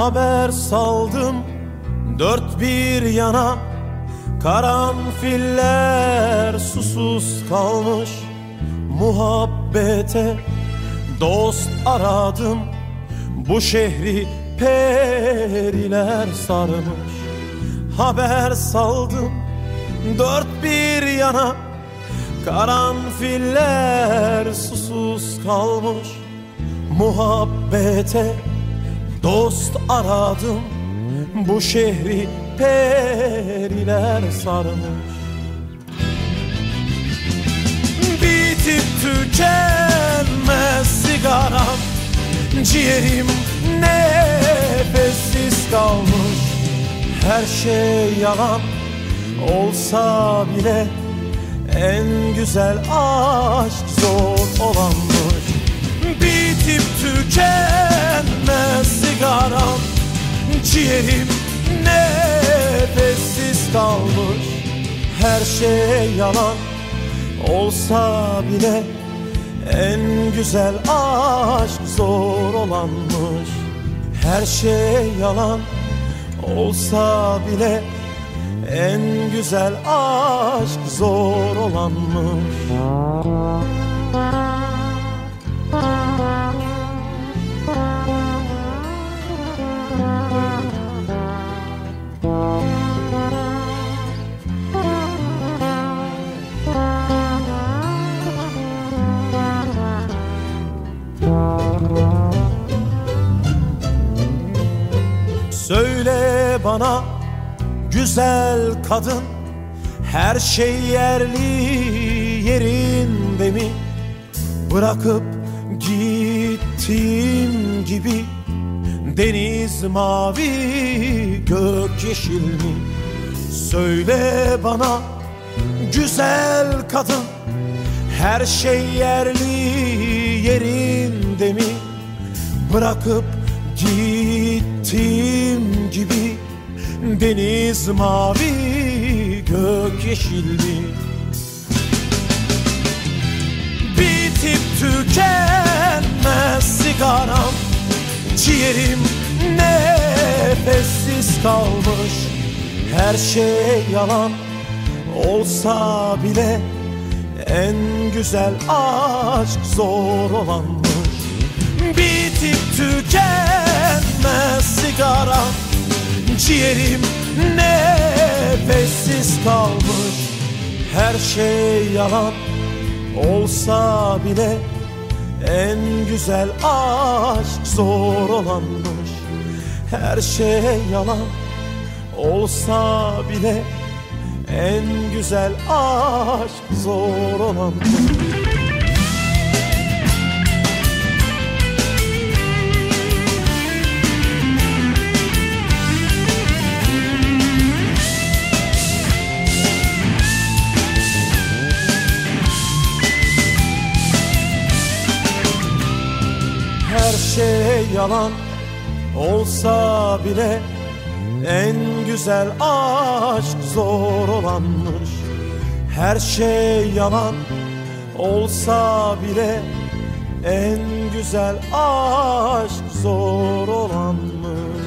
Haber saldım dört bir yana. Karanfiller susuz kalmış Muhabbete. Dost aradım Bu şehri periler sarmış. Haber saldım dört bir yana. Karanfiller susuz kalmış Muhabbete dost aradım Bu şehri periler sarmış. Bitip tükenmez sigaram Ciğerim nefessiz kalmış. Her şey yalan olsa bile En güzel aşk zor olanmış. Bitip Ciğerim nefessiz kalmış. Her şey yalan olsa bile En güzel aşk zor olanmış. Her şey yalan olsa bile En güzel aşk zor olanmış Söyle bana güzel kadın Her şey yerli yerinde mi? Bırakıp gittiğim gibi Deniz mavi gök yeşil mi Söyle bana güzel kadın Her şey yerli yerinde mi? Bırakıp gittiğim gibi Deniz mavi gök yeşil mi Bitip tükenmez sigaram Ciğerim nefessiz kalmış. Her şey yalan olsa bile En güzel aşk zor olanmış Ciğerim nefessiz kalmış. Her şey yalan olsa bile En güzel aşk zor olanmış. Her şey yalan olsa bile En güzel aşk zor olanmış şey yalan olsa bile En güzel aşk zor olanmış. Her şey yalan olsa bile En güzel aşk zor olanmış